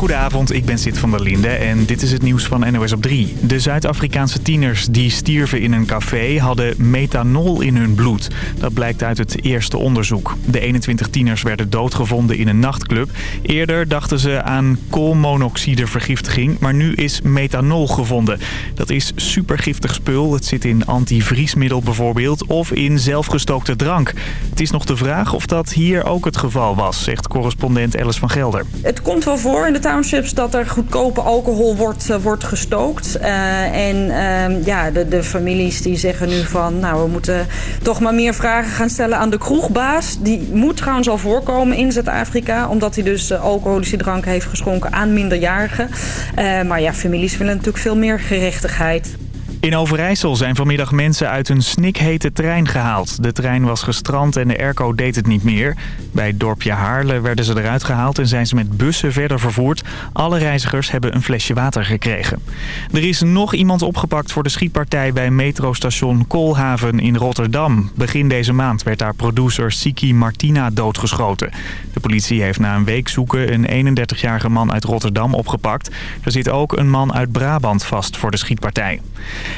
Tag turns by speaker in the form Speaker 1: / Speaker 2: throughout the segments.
Speaker 1: Goedenavond, ik ben Sid van der Linde en dit is het nieuws van NOS op 3. De Zuid-Afrikaanse tieners die stierven in een café hadden methanol in hun bloed. Dat blijkt uit het eerste onderzoek. De 21 tieners werden doodgevonden in een nachtclub. Eerder dachten ze aan koolmonoxidevergiftiging, maar nu is methanol gevonden. Dat is supergiftig spul. Het zit in antivriesmiddel bijvoorbeeld of in zelfgestookte drank. Het is nog de vraag of dat hier ook het geval was, zegt correspondent Alice van Gelder.
Speaker 2: Het komt wel voor in de townships dat er goedkope alcohol wordt, uh, wordt gestookt. Uh, en uh, ja, de, de families die zeggen nu van... nou, we moeten toch maar meer vragen gaan stellen aan de kroegbaas. Die moet trouwens al voorkomen in Zuid-Afrika... omdat hij dus uh, alcoholische drank heeft geschonken aan minderjarigen. maar ja, families willen natuurlijk veel meer gerechtigheid.
Speaker 1: In Overijssel zijn vanmiddag mensen uit een snikhete trein gehaald. De trein was gestrand en de airco deed het niet meer. Bij het dorpje Haarle werden ze eruit gehaald en zijn ze met bussen verder vervoerd. Alle reizigers hebben een flesje water gekregen. Er is nog iemand opgepakt voor de schietpartij bij metrostation Koolhaven in Rotterdam. Begin deze maand werd daar producer Siki Martina doodgeschoten. De politie heeft na een week zoeken een 31-jarige man uit Rotterdam opgepakt. Er zit ook een man uit Brabant vast voor de schietpartij.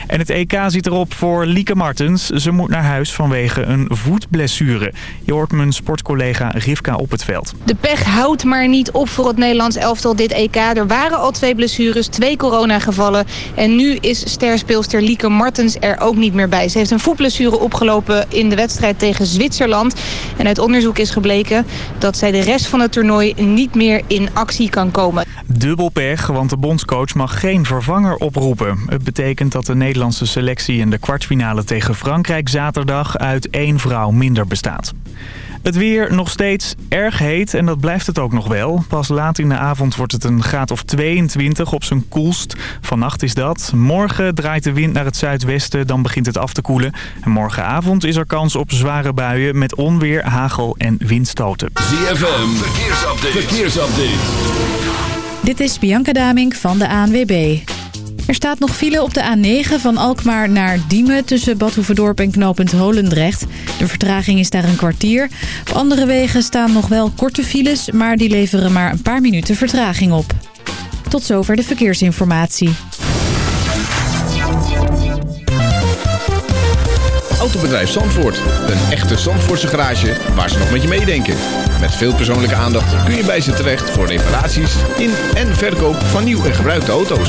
Speaker 1: En het EK zit erop voor Lieke Martens. Ze moet naar huis vanwege een voetblessure. Je hoort mijn sportcollega Rivka op het veld.
Speaker 3: De pech houdt maar niet op voor het Nederlands elftal dit EK. Er waren al twee blessures, twee coronagevallen. En nu is sterspeelster Lieke Martens er ook niet meer bij. Ze heeft een voetblessure opgelopen in de wedstrijd tegen Zwitserland. En uit onderzoek is gebleken dat zij de rest van het toernooi niet meer in actie kan komen.
Speaker 1: Dubbel pech, want de bondscoach mag geen vervanger oproepen. Het betekent dat de Nederlandse selectie in de kwartfinale tegen Frankrijk zaterdag uit één vrouw minder bestaat. Het weer nog steeds erg heet en dat blijft het ook nog wel. Pas laat in de avond wordt het een graad of 22 op zijn koelst. Vannacht is dat. Morgen draait de wind naar het zuidwesten, dan begint het af te koelen. En morgenavond is er kans op zware buien met onweer, hagel en windstoten.
Speaker 4: ZFM, verkeersupdate. verkeersupdate.
Speaker 5: Dit is Bianca Damink van de ANWB. Er staat nog file op de A9 van Alkmaar naar Diemen... tussen Bad Hoeverdorp en knooppunt Holendrecht. De vertraging is daar een kwartier. Op andere wegen staan nog wel korte files... maar die leveren maar een paar minuten vertraging op. Tot zover de verkeersinformatie.
Speaker 6: Autobedrijf Zandvoort. Een echte Zandvoortse garage waar ze nog met je meedenken. Met veel persoonlijke aandacht kun je bij ze terecht... voor reparaties in en verkoop van nieuw en gebruikte auto's.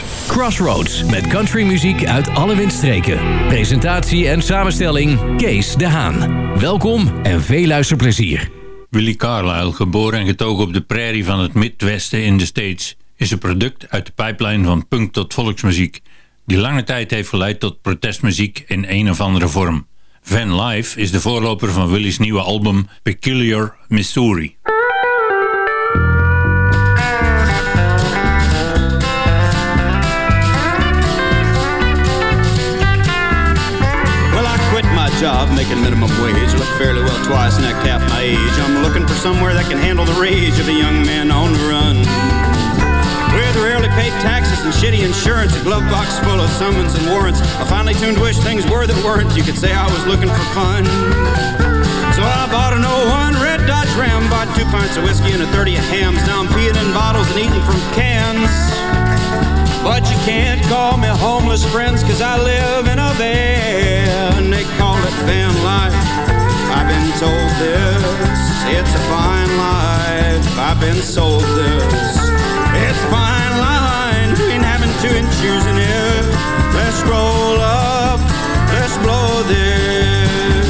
Speaker 4: Crossroads met countrymuziek uit alle windstreken. Presentatie en samenstelling Kees de Haan. Welkom en veel luisterplezier.
Speaker 7: Willie Carlyle, geboren en getogen op de prairie van het Midwesten in de States... is een product uit de pipeline van punk tot volksmuziek... die lange tijd heeft geleid tot protestmuziek in een of andere vorm. Van Life is de voorloper van Willie's nieuwe album Peculiar Missouri.
Speaker 8: Making minimum wage. Look fairly well twice, necked half my age. I'm looking for somewhere that can handle the rage of a young man on the run. With rarely paid taxes and shitty insurance, a glove box full of summons and warrants. I finally tuned to wish things were that weren't. You could say I was looking for fun. So I bought an 01 Red Dodge Ram, bought two pints of whiskey and a 30 of hams. Now I'm peeing in bottles and eating from cans. But you can't call me homeless, friends, cause I live in a van. Van life. I've been told this. It's a fine life. I've been sold this. It's a fine line between having to and choosing it. Let's roll up. Let's blow this.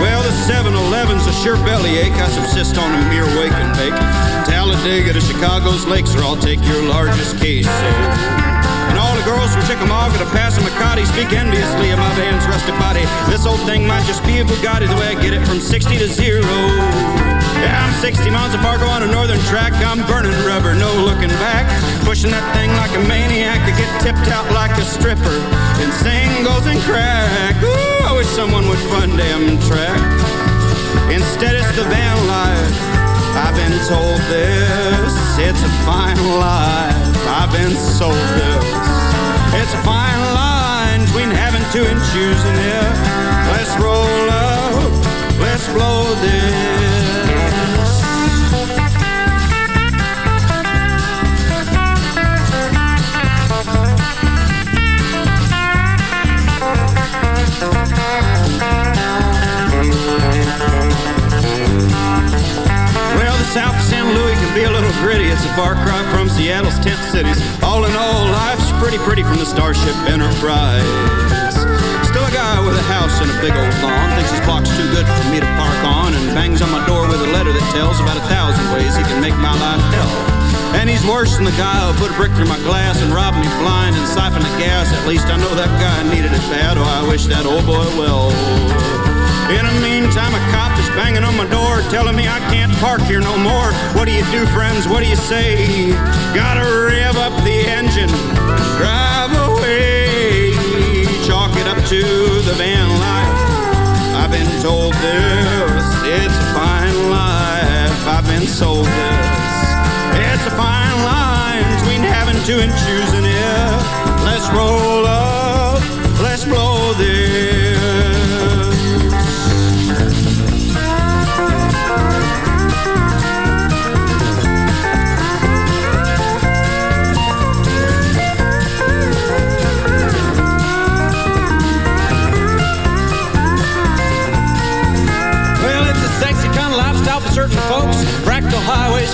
Speaker 8: Well, the 7-Eleven's a sure bellyache. I subsist on a mere wake and bake. Talladega to Chicago's lakes, or I'll take your largest case. So. The girls from shook them all, got a pass of Macati, speak enviously of my van's rusted body. This old thing might just be a Bugatti, the way I get it from 60 to zero. Yeah, I'm 60 miles of Fargo on a northern track. I'm burning rubber, no looking back. Pushing that thing like a maniac. I get tipped out like a stripper in singles and crack. Ooh, I wish someone would fund them track. Instead, it's the van life. I've been told this. It's a fine life. I've been sold this. It's a fine line between having to and choosing it. Let's roll up. Let's blow this. Well, the south of San Luis can be a little gritty. It's a far cry from Seattle's tent cities. All in all, life's pretty pretty from the Starship Enterprise. Still a guy with a house and a big old lawn. Thinks his clock's too good for me to park on. And bangs on my door with a letter that tells about a thousand ways he can make my life hell. And he's worse than the guy who put a brick through my glass and robbed me blind and siphoned the gas. At least I know that guy needed it bad. Oh, I wish that old boy well. In the meantime, a cop is banging on my door, telling me I can't park here no more. What do you do, friends? What do you say? Gotta rev up the engine, drive away. Chalk it up to the van life. I've been told this, it's a fine life. I've been sold this. It's a fine line between having to and choosing it. Let's roll up, let's blow this.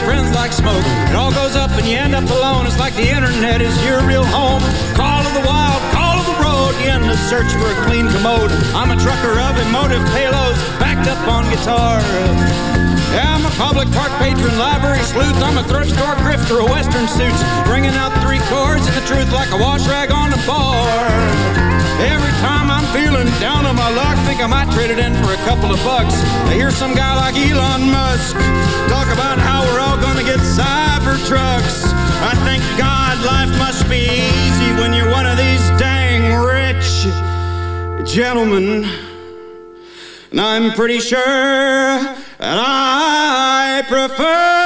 Speaker 8: Friends like smoke. It all goes up and you end up alone. It's like the internet is your real home. Call of the wild, call of the road. You end the search for a clean commode. I'm a trucker of emotive payloads, backed up on guitar. Yeah, I'm a public park patron, library sleuth. I'm a thrift store grifter, a western suits. Bringing out three chords and the truth like a wash rag on the bar. Every time I'm feeling down on my luck, think I might trade it in for a couple of bucks. I hear some guy like Elon Musk talk about how we're all gonna get cyber trucks. I think God, life must be easy when you're one of these dang rich gentlemen. And I'm pretty sure that I prefer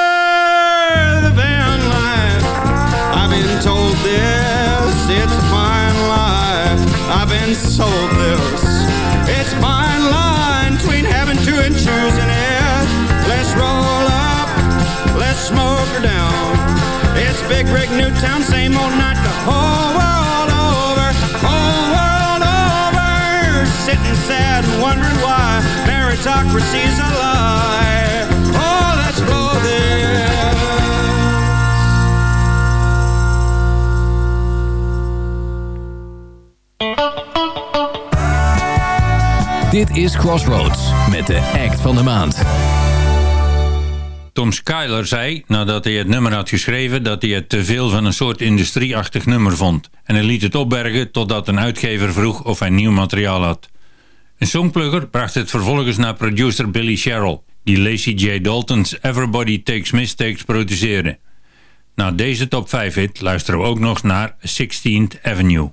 Speaker 4: Dit is Crossroads met de act van de maand.
Speaker 7: Tom Skyler zei, nadat hij het nummer had geschreven, dat hij het te veel van een soort industrieachtig nummer vond. En hij liet het opbergen totdat een uitgever vroeg of hij nieuw materiaal had. Een songplugger bracht het vervolgens naar producer Billy Sherrill, die Lacey J. Dalton's Everybody Takes Mistakes produceerde. Na deze top 5 hit luisteren we ook nog naar 16th Avenue.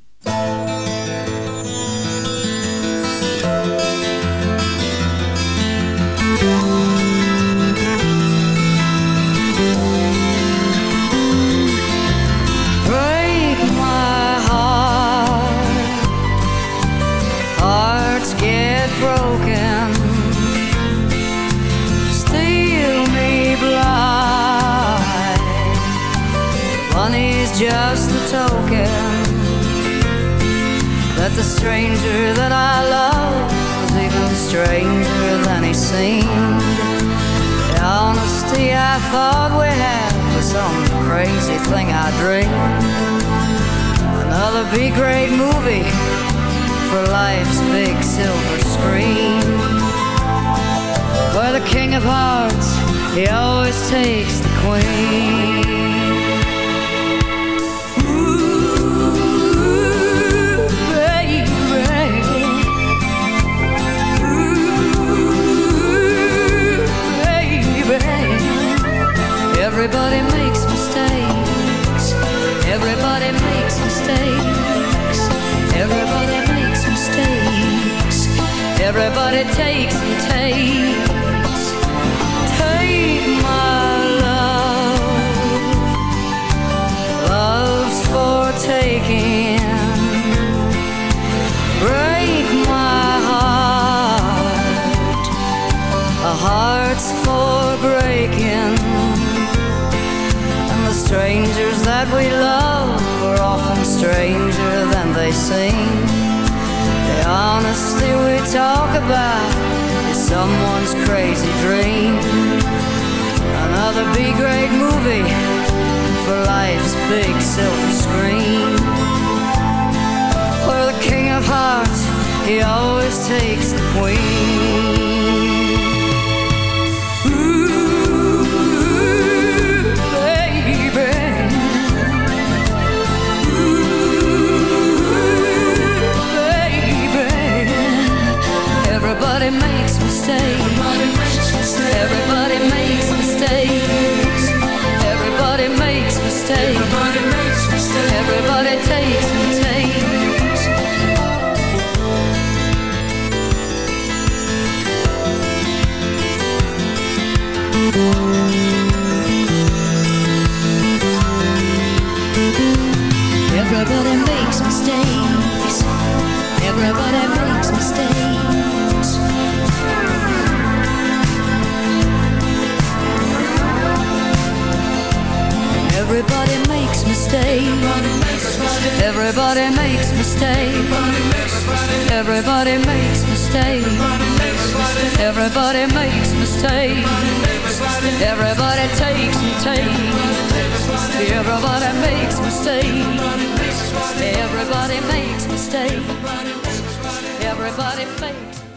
Speaker 9: Just the token that the stranger that I love was even stranger than he seemed. The honesty I thought we had was some crazy thing I dreamed. Another B grade movie for life's big silver screen. Where the king of hearts, he always takes the queen. Everybody makes mistakes. Everybody makes mistakes. Everybody makes mistakes. Everybody takes and takes. Take my love. Love's for taking. Break my heart. A heart's for breaking. Strangers that we love are often stranger than they seem The honesty we talk about is someone's crazy dream. Another B-grade movie for life's big silver screen. Where the king of hearts, he always takes the queen. Makes mistakes. Everybody makes mistakes. Everybody makes mistakes. Mistakes. Everybody makes mistakes. Everybody makes mistakes. Everybody makes mistakes. Everybody takes and takes. Everybody makes mistakes. Everybody makes mistakes. Everybody fakes.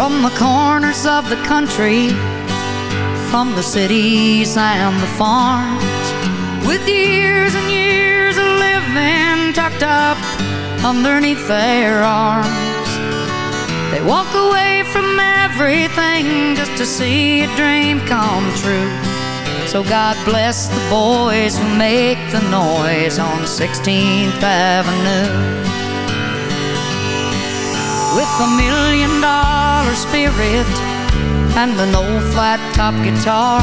Speaker 9: From the corners of the country, from the cities and the farms, with years and years of living tucked up underneath their arms. They walk away from everything just to see a dream come true. So God bless the boys who make the noise on 16th Avenue with a million dollar spirit and an old flat top guitar.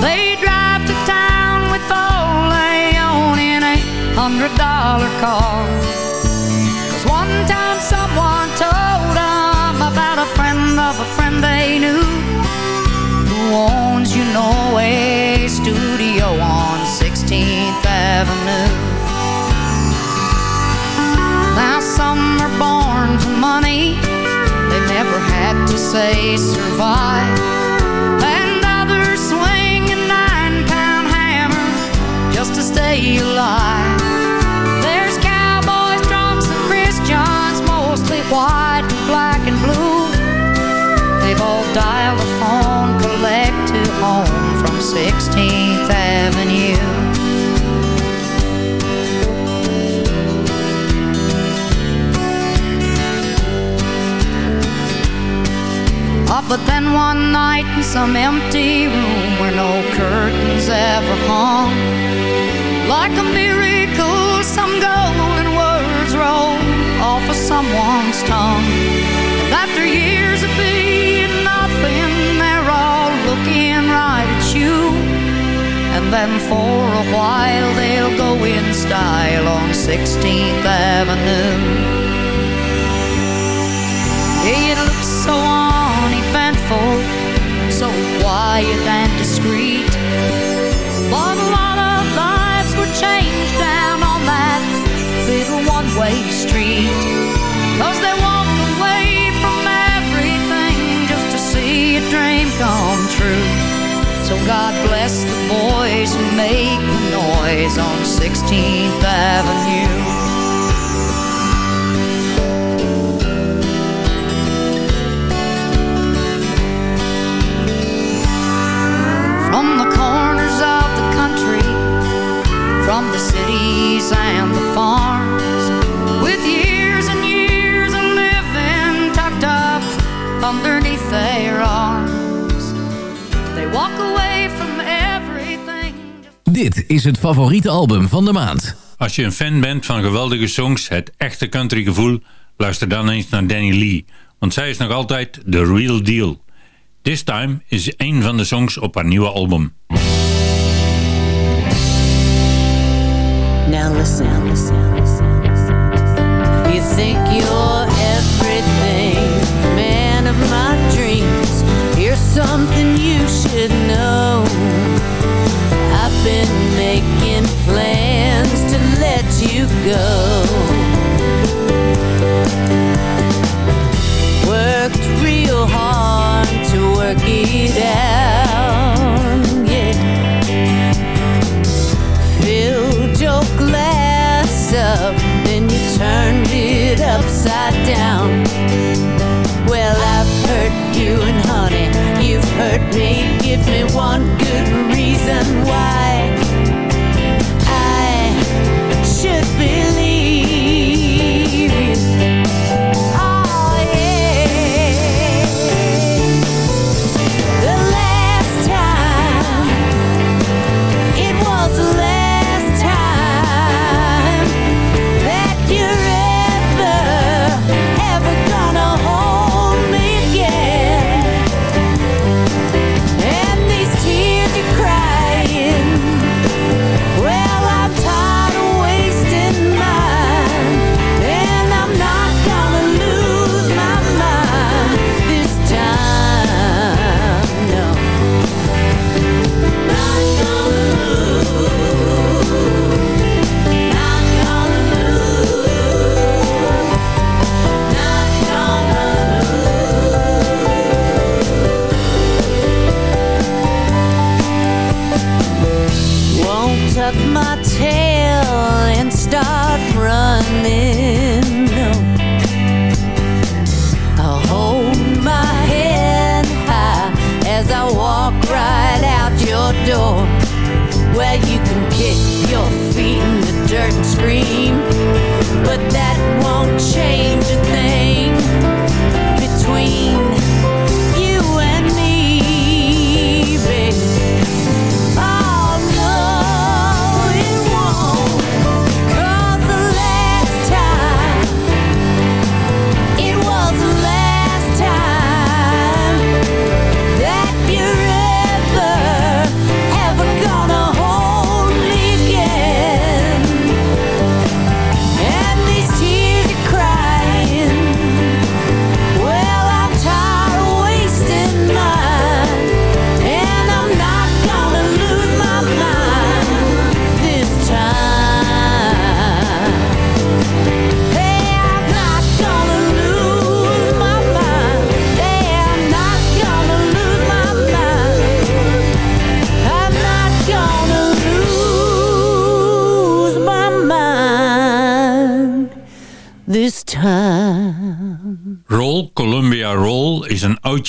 Speaker 9: They drive to town with all they own in a hundred dollar car. Cause one time someone told them about a friend of a friend they knew who owns, you know, a studio on 16th Avenue. Had to say survive. And others swing a nine-pound hammer Just to stay alive. There's cowboys, drunks, and Christians Mostly white, black, and blue. They've all dialed a phone collect to home From 16th Avenue but then one night in some empty room where no curtains ever hung, like a miracle, some golden words rolled off of someone's tongue. And after years of being nothing, they're all looking right at you. And then for a while they'll go in style on 16th Avenue. Uneventful, so quiet and discreet. But a lot of lives were changed down on that little one-way street. Cause they walk away from everything just to see a dream come true. So God bless the boys who make the noise on 16th Avenue. the With years and years of living tucked up underneath their arms They walk away from everything
Speaker 10: Dit is het favoriete album van de maand.
Speaker 11: Als je een fan bent van geweldige songs, het echte country gevoel... luister dan eens naar Danny Lee, want zij is nog altijd the real deal. This Time is een van de songs op haar nieuwe album.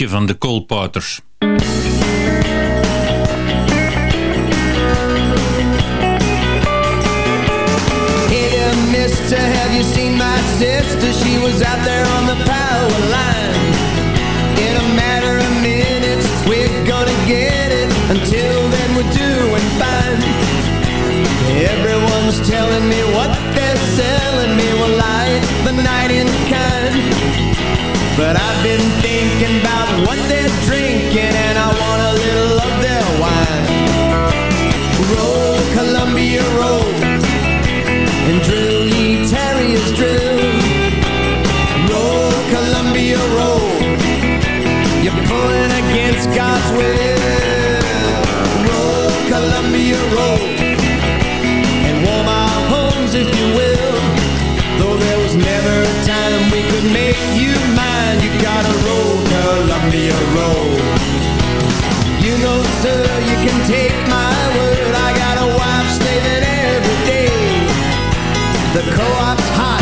Speaker 11: van de Cole
Speaker 12: Parters. be a road. You know, sir, you can take my word. I got a wife slaving every day. The co-op's hot,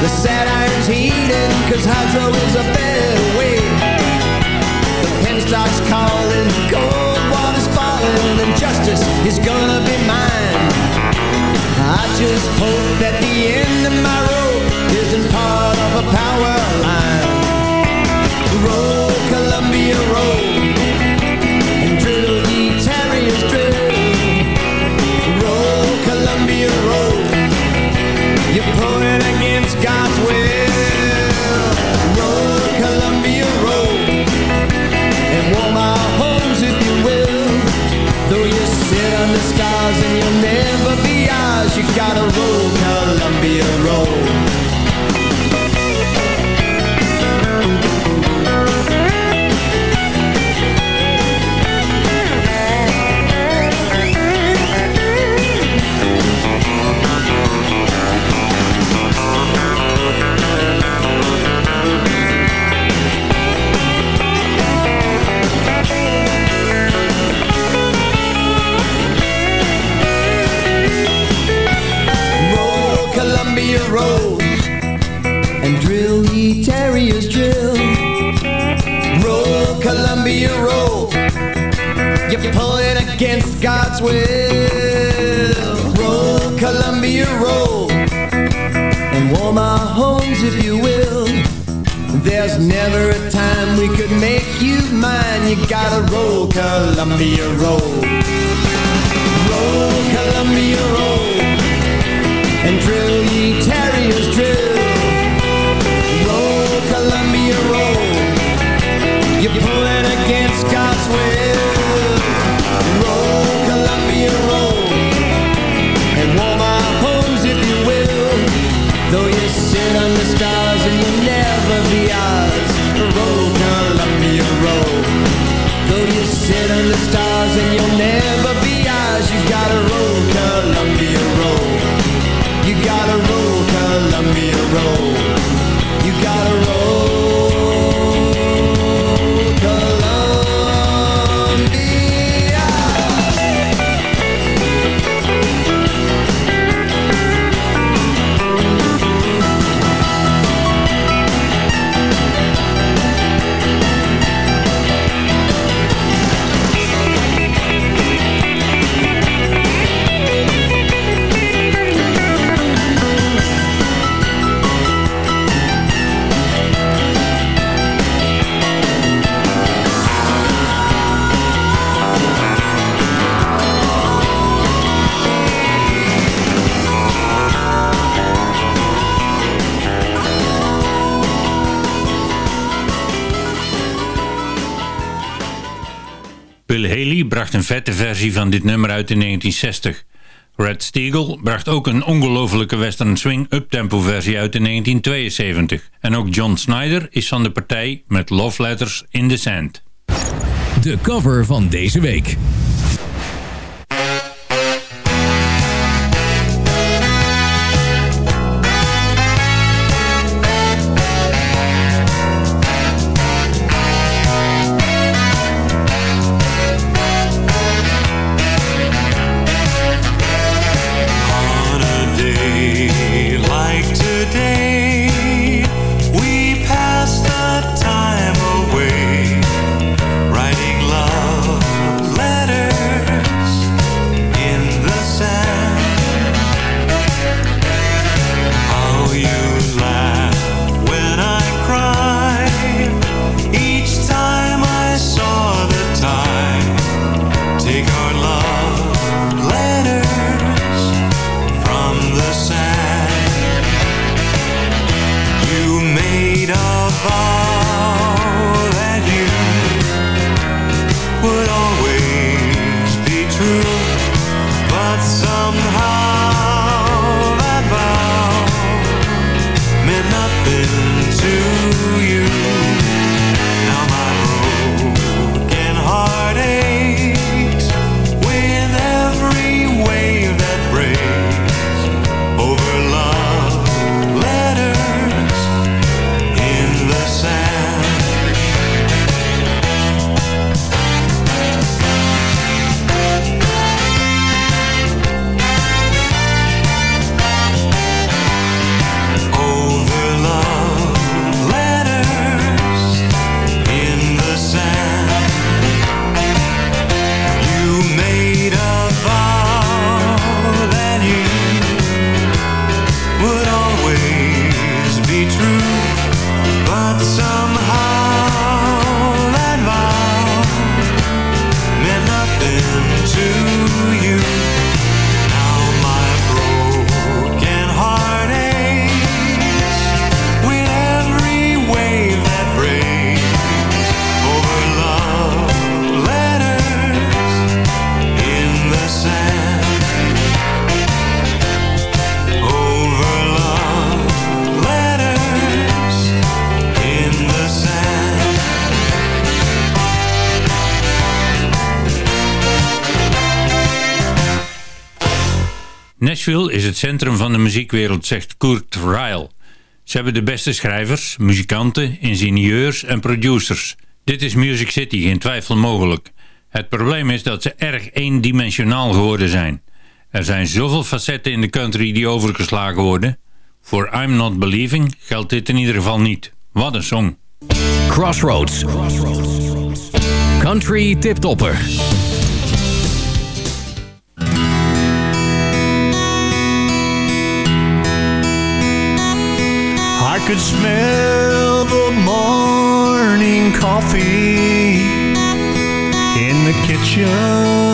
Speaker 12: the sad iron's heating, cause hydro is a better way. The pen stock's calling, cold water's falling, and justice is gonna be mine. I just hope that the end of my road isn't part of a power you gotta roll Columbia Roll gotta roll, Columbia, roll.
Speaker 7: Bracht een vette versie van dit nummer uit in 1960. Red Steagle bracht ook een ongelofelijke western swing uptempo versie uit in 1972. En ook John Snyder is van de partij met Love Letters in the Sand.
Speaker 4: De cover van deze week.
Speaker 7: Het centrum van de muziekwereld, zegt Kurt Ryle. Ze hebben de beste schrijvers, muzikanten, ingenieurs en producers. Dit is Music City, geen twijfel mogelijk. Het probleem is dat ze erg eendimensionaal geworden zijn. Er zijn zoveel facetten in de country die overgeslagen worden. Voor I'm Not Believing geldt dit in ieder geval niet. Wat een song.
Speaker 4: Crossroads. Country Tiptopper.
Speaker 13: Could smell the morning coffee in the kitchen.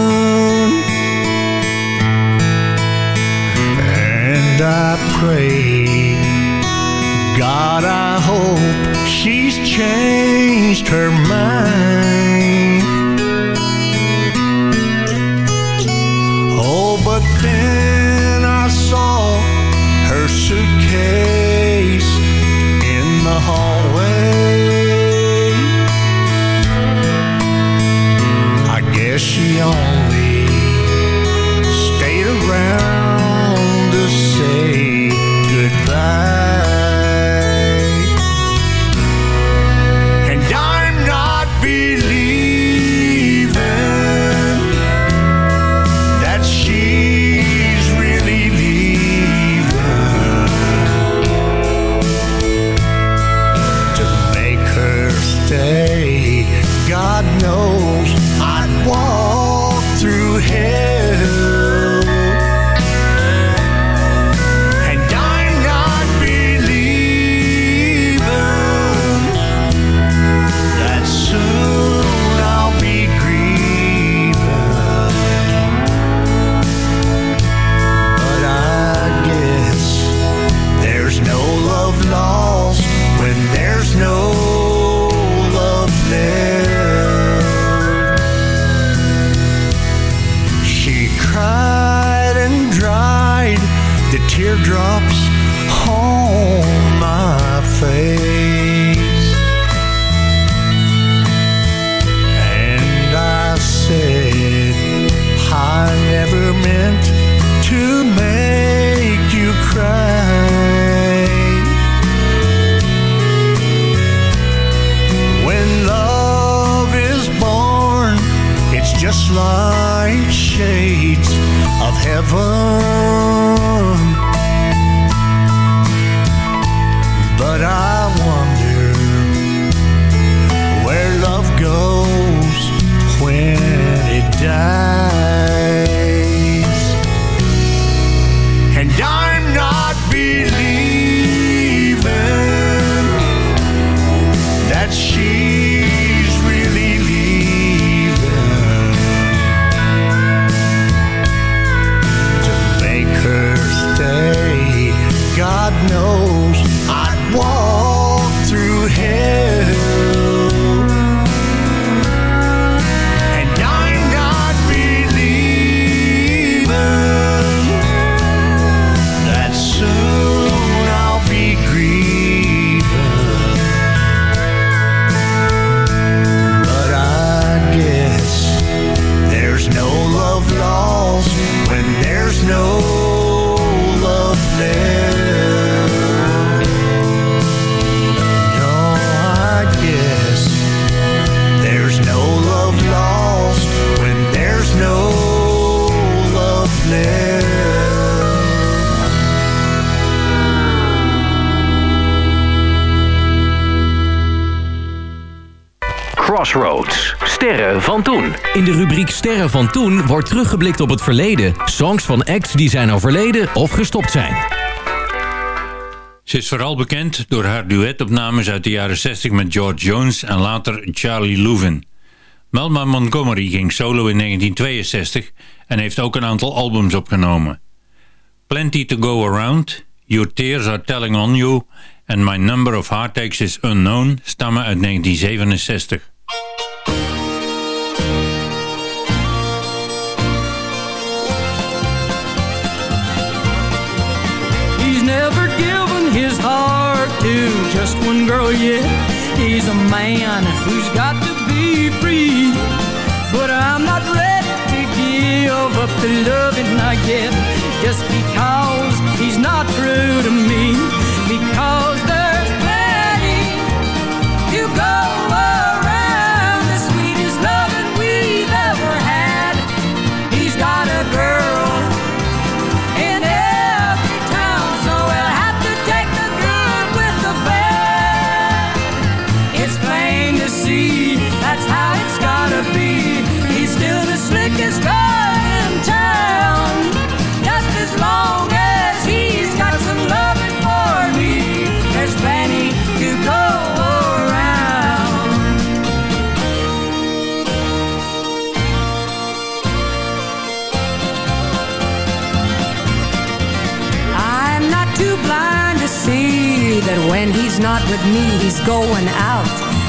Speaker 4: Van toen wordt teruggeblikt op het verleden. Songs van acts die zijn overleden of gestopt zijn.
Speaker 7: Ze is vooral bekend door haar duetopnames uit de jaren 60 met George Jones en later Charlie Louvin. Melma Montgomery ging solo in 1962 en heeft ook een aantal albums opgenomen. Plenty to Go Around, Your Tears Are Telling On You en My Number of Heartaches is Unknown stammen uit 1967.
Speaker 14: Just one girl yet. He's a man who's got to be free. But I'm not ready to give up the loving I get just because he's not true to me. Because not with me, he's going out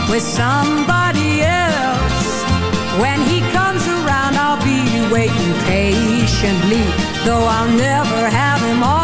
Speaker 14: with somebody else. When he comes around, I'll be waiting patiently, though I'll never have him all.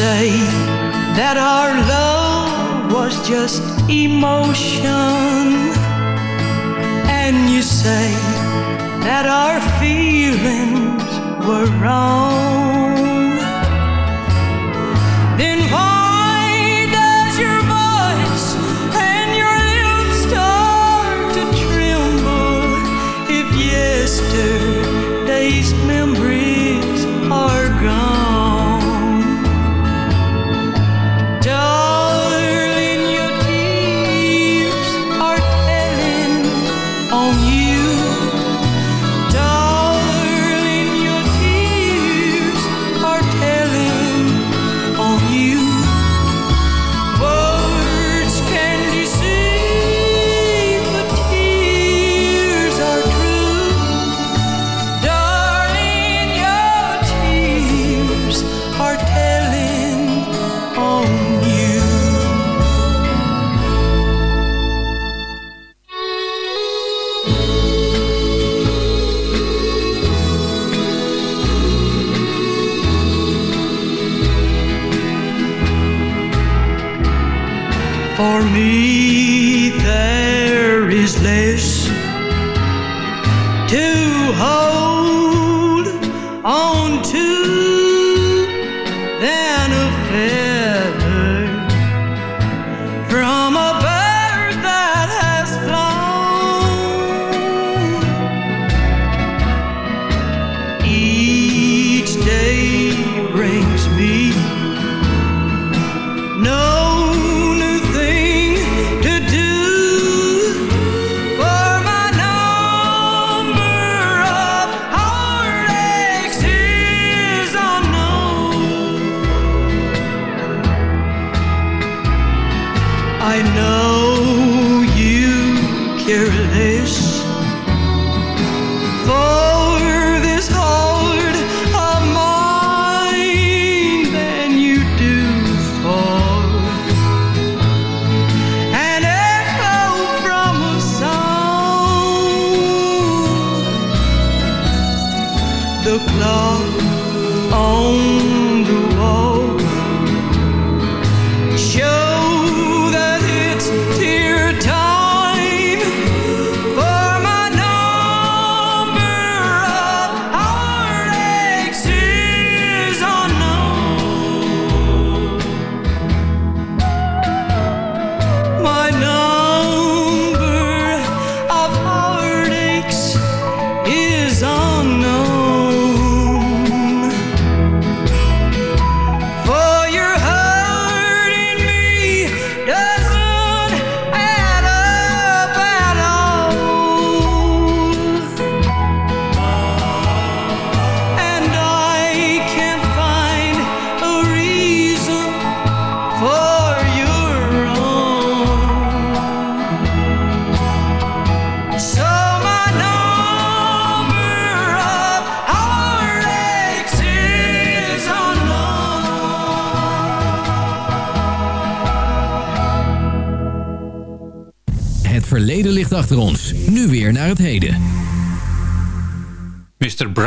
Speaker 14: say that our love was just emotion. And you say that our feelings were wrong.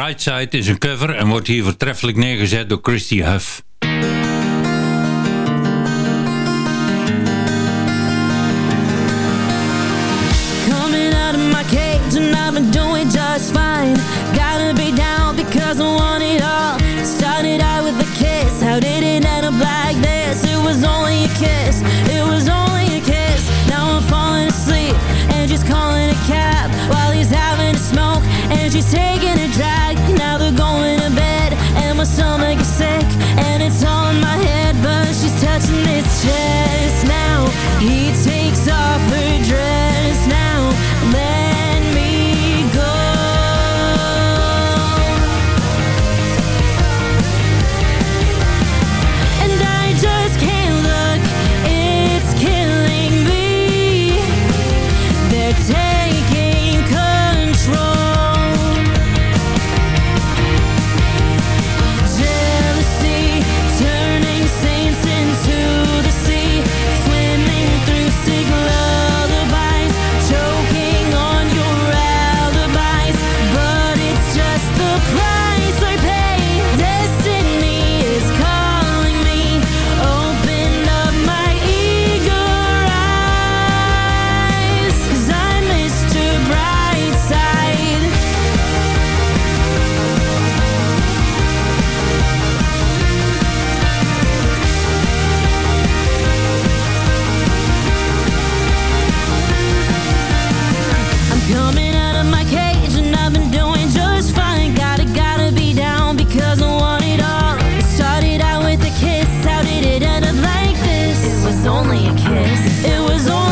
Speaker 7: Brightside is een cover en wordt hier voortreffelijk neergezet door Christy Huff.
Speaker 15: It was all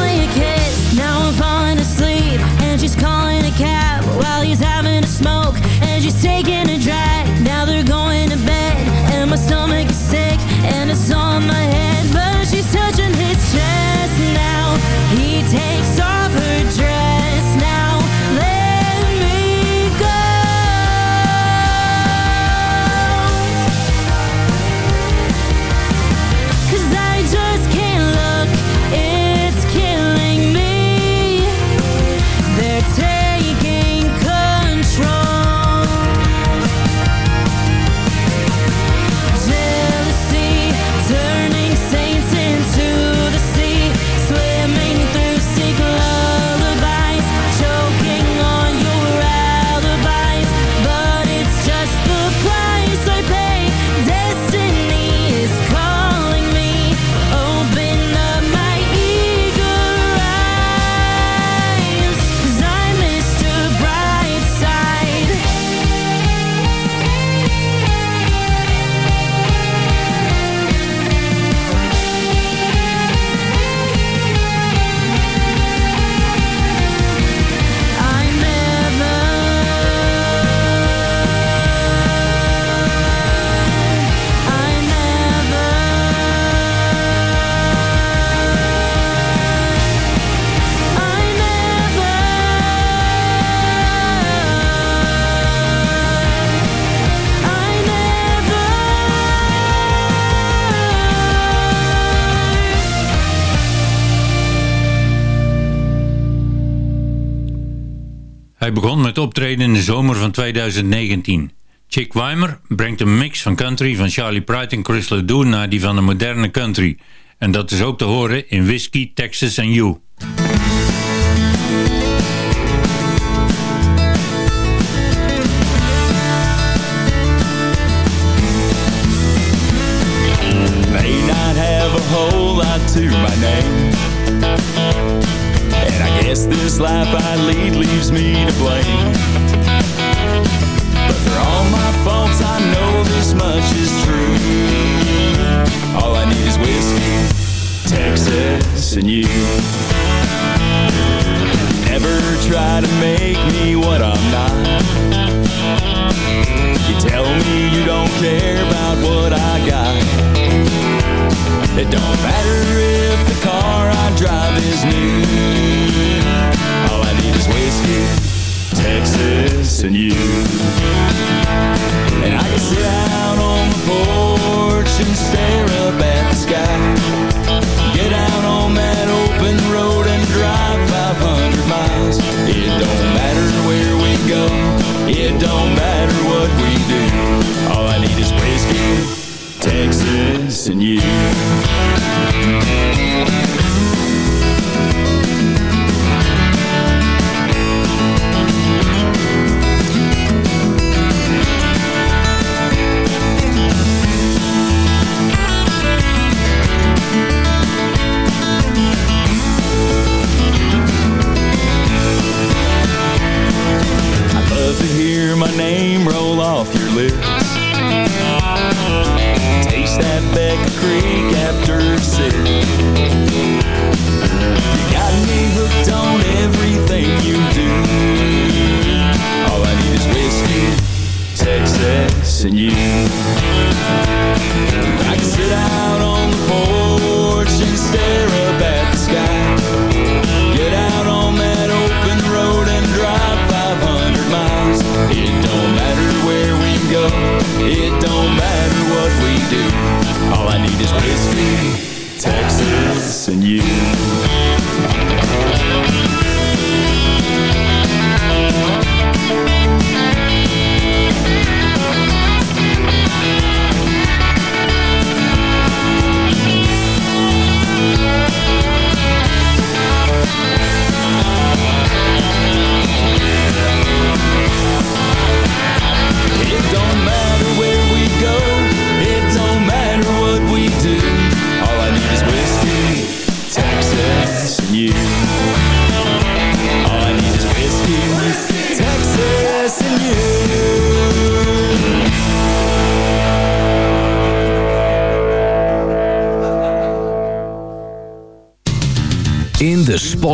Speaker 7: optreden in de zomer van 2019.
Speaker 16: Chick Weimer brengt een mix van country van Charlie Pride en Chris LeDoux naar die van de moderne country. En dat is ook te horen in Whiskey, Texas and You.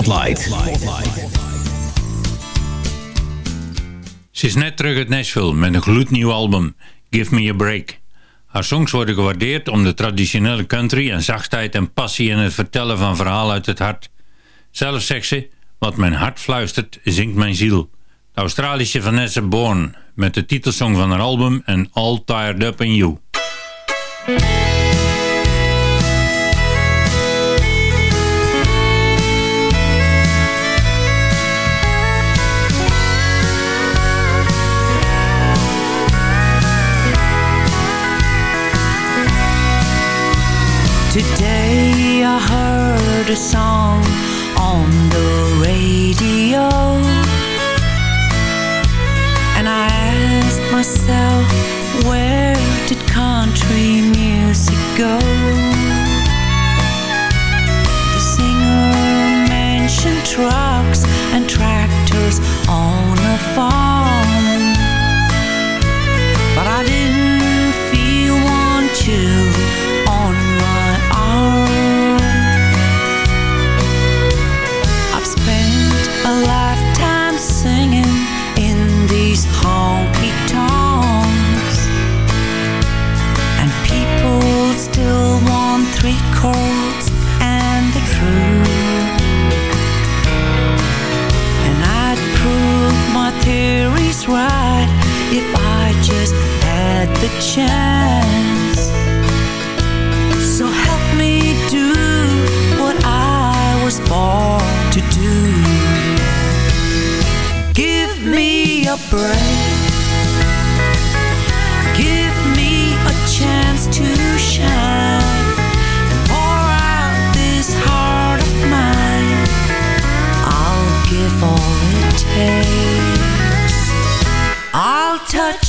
Speaker 10: Spotlight.
Speaker 16: Ze is net terug uit Nashville met een gloednieuw album, Give Me A Break. Haar songs worden gewaardeerd om de traditionele country en zachtheid en passie in het vertellen van verhalen uit het hart. Zelf zegt ze, wat mijn hart fluistert, zingt mijn ziel. De Australische Vanessa Bourne met de titelsong van haar album en All Tired Up In You.
Speaker 11: I heard a song on the radio And I asked myself Where did country music go? The singer mentioned trucks and tractors on a farm touch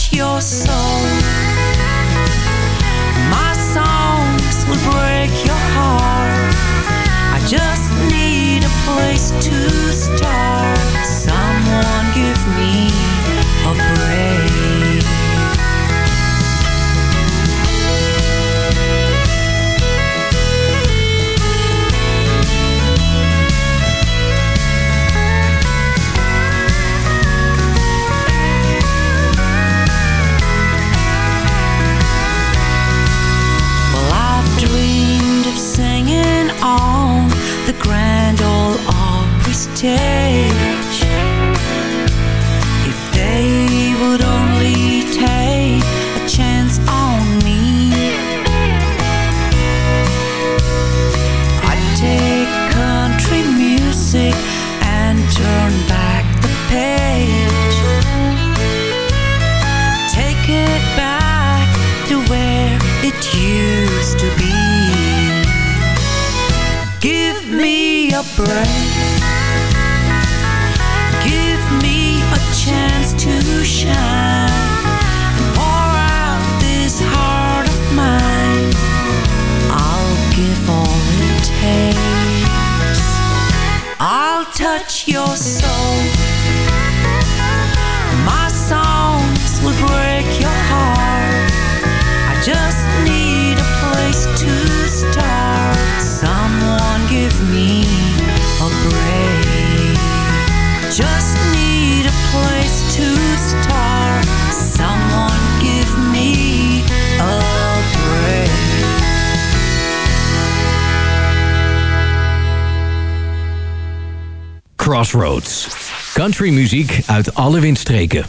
Speaker 4: countrymuziek uit alle windstreken.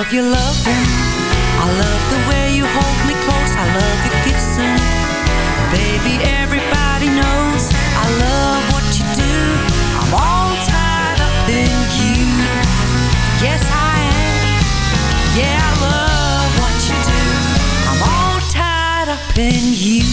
Speaker 11: love your loving. I love the way you hold me close. I love your kissing. Baby, everybody knows I love what you do. I'm all tied up in you. Yes, I am. Yeah, I love what you do. I'm all tied up in you.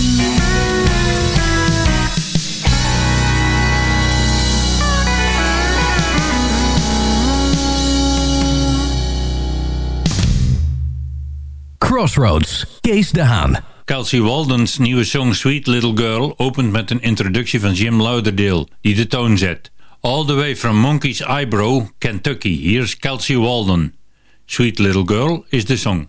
Speaker 4: Crossroads, Kees de Haan.
Speaker 7: Kelsey Walden's nieuwe song Sweet Little Girl opent met een introductie van Jim Lauderdale, die de toon zet. All the way from Monkey's Eyebrow, Kentucky. Here's Kelsey Walden. Sweet Little Girl is de song.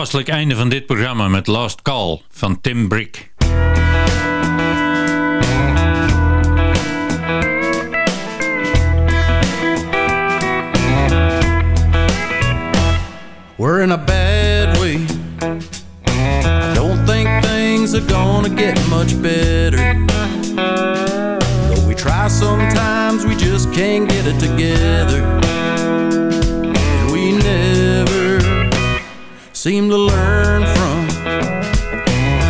Speaker 7: toepasselijk einde van dit programma met Last Call van Tim Brick.
Speaker 13: We're in a bad way. I don't think things are gonna get much better. Though we try sometimes we just can't get it together. seem to learn from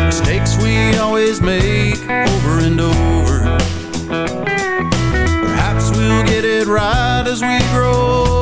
Speaker 13: mistakes we always make over and over. Perhaps we'll get it right as we grow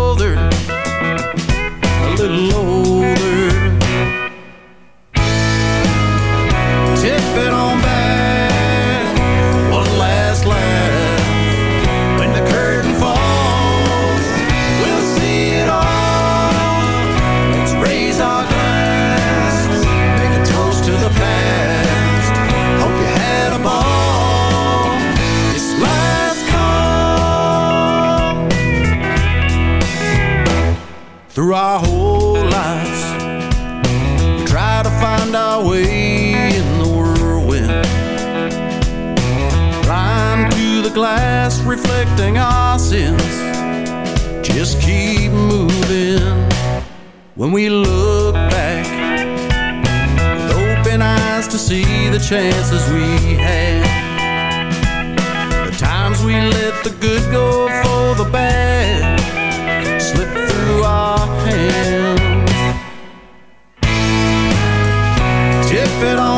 Speaker 13: When we look back with open eyes to see the chances we had, the times we let the good go for the bad slip through our hands. Tip it
Speaker 12: off.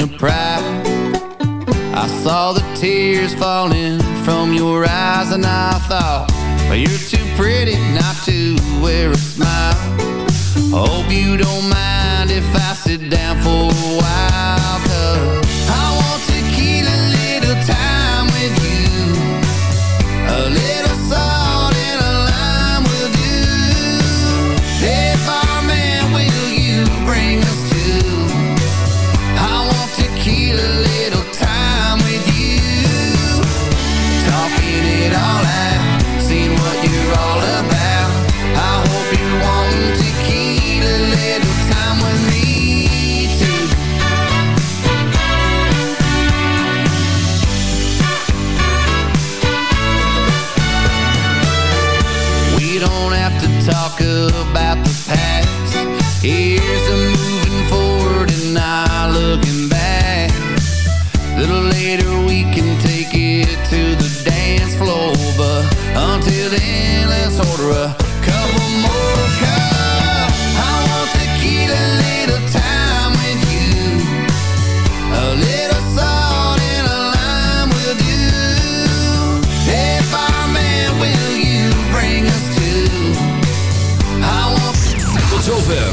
Speaker 12: Of pride. I saw the tears falling from your eyes and I thought, well, you're too pretty not to wear a smile. Hope you don't mind if I sit down for a while,